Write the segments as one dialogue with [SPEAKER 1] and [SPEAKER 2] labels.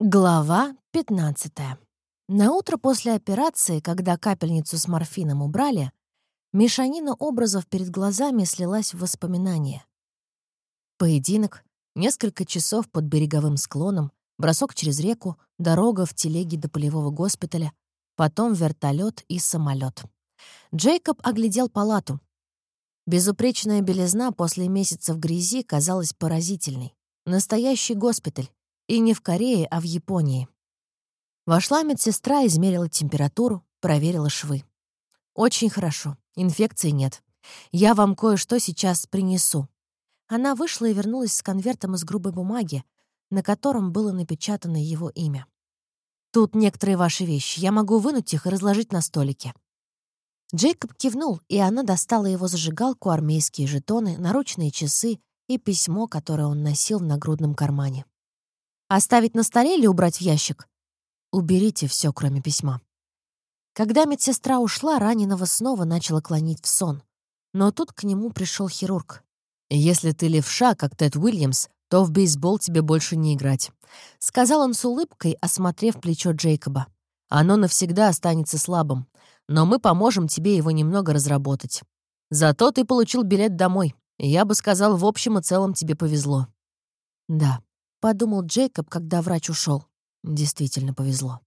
[SPEAKER 1] Глава 15. На утро после операции, когда капельницу с морфином убрали, мешанина образов перед глазами слилась в воспоминания. Поединок, несколько часов под береговым склоном, бросок через реку, дорога в телеге до полевого госпиталя, потом вертолет и самолет. Джейкоб оглядел палату. Безупречная белизна после месяца в грязи казалась поразительной. Настоящий госпиталь. И не в Корее, а в Японии. Вошла медсестра, измерила температуру, проверила швы. «Очень хорошо. Инфекции нет. Я вам кое-что сейчас принесу». Она вышла и вернулась с конвертом из грубой бумаги, на котором было напечатано его имя. «Тут некоторые ваши вещи. Я могу вынуть их и разложить на столике». Джейкоб кивнул, и она достала его зажигалку, армейские жетоны, наручные часы и письмо, которое он носил в нагрудном кармане. Оставить на столе или убрать в ящик? Уберите все, кроме письма. Когда медсестра ушла, раненого снова начала клонить в сон. Но тут к нему пришел хирург. «Если ты левша, как Тед Уильямс, то в бейсбол тебе больше не играть», — сказал он с улыбкой, осмотрев плечо Джейкоба. «Оно навсегда останется слабым, но мы поможем тебе его немного разработать. Зато ты получил билет домой. Я бы сказал, в общем и целом тебе повезло». «Да», — подумал Джейкоб, когда врач ушел. Действительно повезло.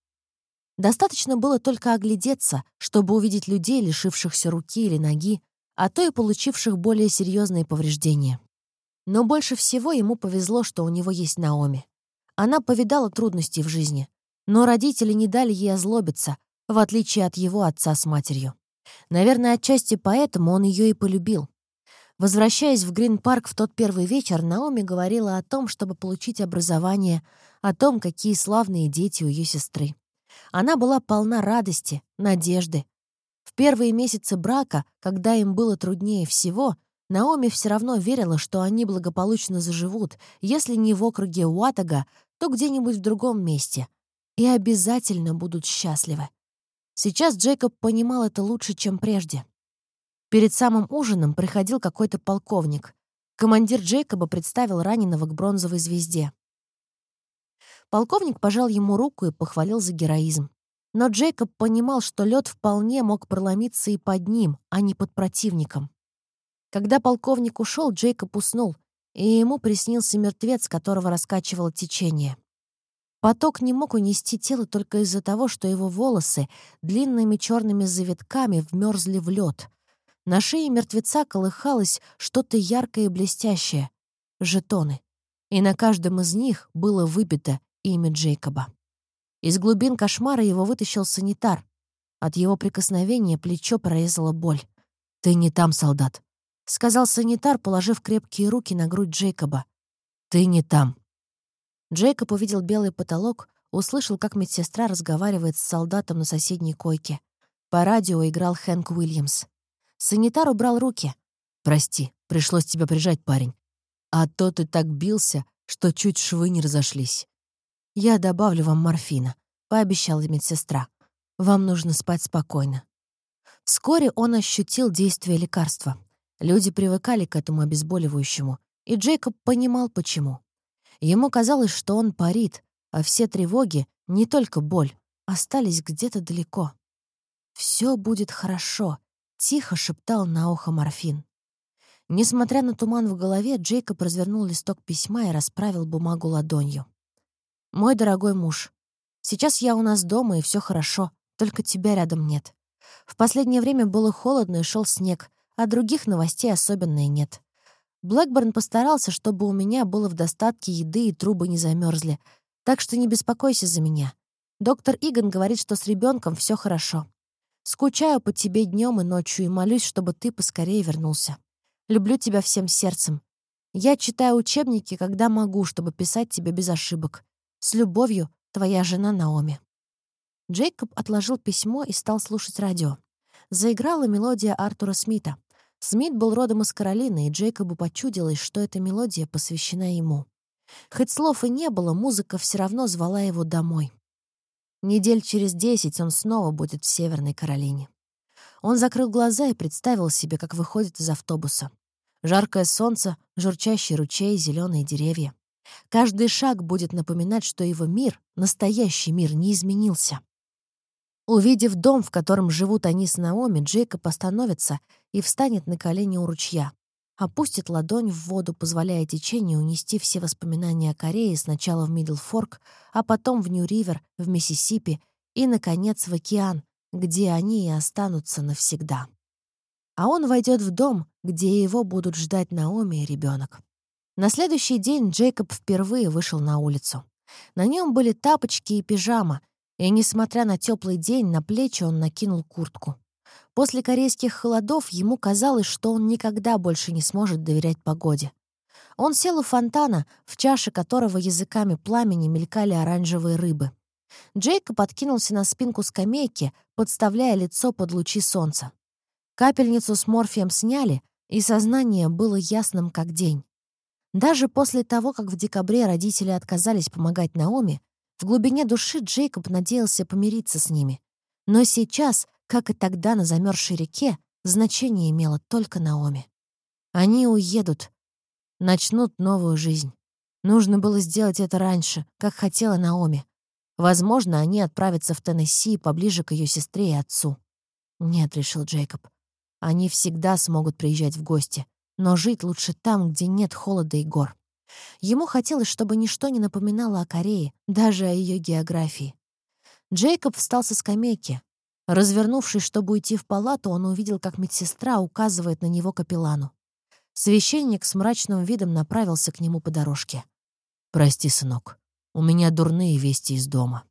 [SPEAKER 1] Достаточно было только оглядеться, чтобы увидеть людей, лишившихся руки или ноги, а то и получивших более серьезные повреждения. Но больше всего ему повезло, что у него есть Наоми. Она повидала трудности в жизни, но родители не дали ей озлобиться, в отличие от его отца с матерью. Наверное, отчасти поэтому он ее и полюбил. Возвращаясь в Грин-парк в тот первый вечер, Наоми говорила о том, чтобы получить образование, о том, какие славные дети у ее сестры. Она была полна радости, надежды. В первые месяцы брака, когда им было труднее всего, Наоми все равно верила, что они благополучно заживут, если не в округе Уатага, то где-нибудь в другом месте. И обязательно будут счастливы. Сейчас Джейкоб понимал это лучше, чем прежде. Перед самым ужином приходил какой-то полковник. Командир Джейкоба представил раненого к бронзовой звезде. Полковник пожал ему руку и похвалил за героизм. Но Джейкоб понимал, что лед вполне мог проломиться и под ним, а не под противником. Когда полковник ушел, Джейкоб уснул, и ему приснился мертвец, которого раскачивало течение. Поток не мог унести тело только из-за того, что его волосы длинными черными завитками вмерзли в лед — на шее мертвеца колыхалось что-то яркое и блестящее — жетоны. И на каждом из них было выбито имя Джейкоба. Из глубин кошмара его вытащил санитар. От его прикосновения плечо прорезала боль. «Ты не там, солдат», — сказал санитар, положив крепкие руки на грудь Джейкоба. «Ты не там». Джейкоб увидел белый потолок, услышал, как медсестра разговаривает с солдатом на соседней койке. По радио играл Хэнк Уильямс. Санитар убрал руки. «Прости, пришлось тебя прижать, парень. А то ты так бился, что чуть швы не разошлись. Я добавлю вам морфина», — пообещала медсестра. «Вам нужно спать спокойно». Вскоре он ощутил действие лекарства. Люди привыкали к этому обезболивающему, и Джейкоб понимал, почему. Ему казалось, что он парит, а все тревоги, не только боль, остались где-то далеко. «Все будет хорошо», Тихо шептал на ухо морфин. Несмотря на туман в голове, Джейкоб развернул листок письма и расправил бумагу ладонью. «Мой дорогой муж, сейчас я у нас дома, и все хорошо, только тебя рядом нет. В последнее время было холодно и шел снег, а других новостей особенно и нет. Блэкборн постарался, чтобы у меня было в достатке еды и трубы не замерзли, так что не беспокойся за меня. Доктор Иган говорит, что с ребенком все хорошо. Скучаю по тебе днем и ночью и молюсь, чтобы ты поскорее вернулся. Люблю тебя всем сердцем. Я читаю учебники, когда могу, чтобы писать тебе без ошибок. С любовью, твоя жена Наоми». Джейкоб отложил письмо и стал слушать радио. Заиграла мелодия Артура Смита. Смит был родом из Каролины, и Джейкобу почудилось, что эта мелодия посвящена ему. Хоть слов и не было, музыка все равно звала его домой. Недель через десять он снова будет в Северной Каролине. Он закрыл глаза и представил себе, как выходит из автобуса. Жаркое солнце, журчащий ручей, зеленые деревья. Каждый шаг будет напоминать, что его мир, настоящий мир, не изменился. Увидев дом, в котором живут они с Наоми, Джейкоб остановится и встанет на колени у ручья. Опустит ладонь в воду, позволяя течению унести все воспоминания о Корее сначала в Миддлфорк, а потом в Нью-Ривер, в Миссисипи и, наконец, в океан, где они и останутся навсегда. А он войдет в дом, где его будут ждать Наоми и ребенок. На следующий день Джейкоб впервые вышел на улицу. На нем были тапочки и пижама, и, несмотря на теплый день, на плечи он накинул куртку. После корейских холодов ему казалось, что он никогда больше не сможет доверять погоде. Он сел у фонтана, в чаше которого языками пламени мелькали оранжевые рыбы. Джейкоб откинулся на спинку скамейки, подставляя лицо под лучи солнца. Капельницу с морфием сняли, и сознание было ясным как день. Даже после того, как в декабре родители отказались помогать Наоми, в глубине души Джейкоб надеялся помириться с ними. Но сейчас, как и тогда на замерзшей реке, значение имело только Наоми. Они уедут, начнут новую жизнь. Нужно было сделать это раньше, как хотела Наоми. Возможно, они отправятся в Теннесси поближе к ее сестре и отцу. «Нет», — решил Джейкоб. «Они всегда смогут приезжать в гости, но жить лучше там, где нет холода и гор». Ему хотелось, чтобы ничто не напоминало о Корее, даже о ее географии. Джейкоб встал со скамейки, Развернувшись, чтобы уйти в палату, он увидел, как медсестра указывает на него капеллану. Священник с мрачным видом направился к нему по дорожке. «Прости, сынок, у меня дурные вести из дома».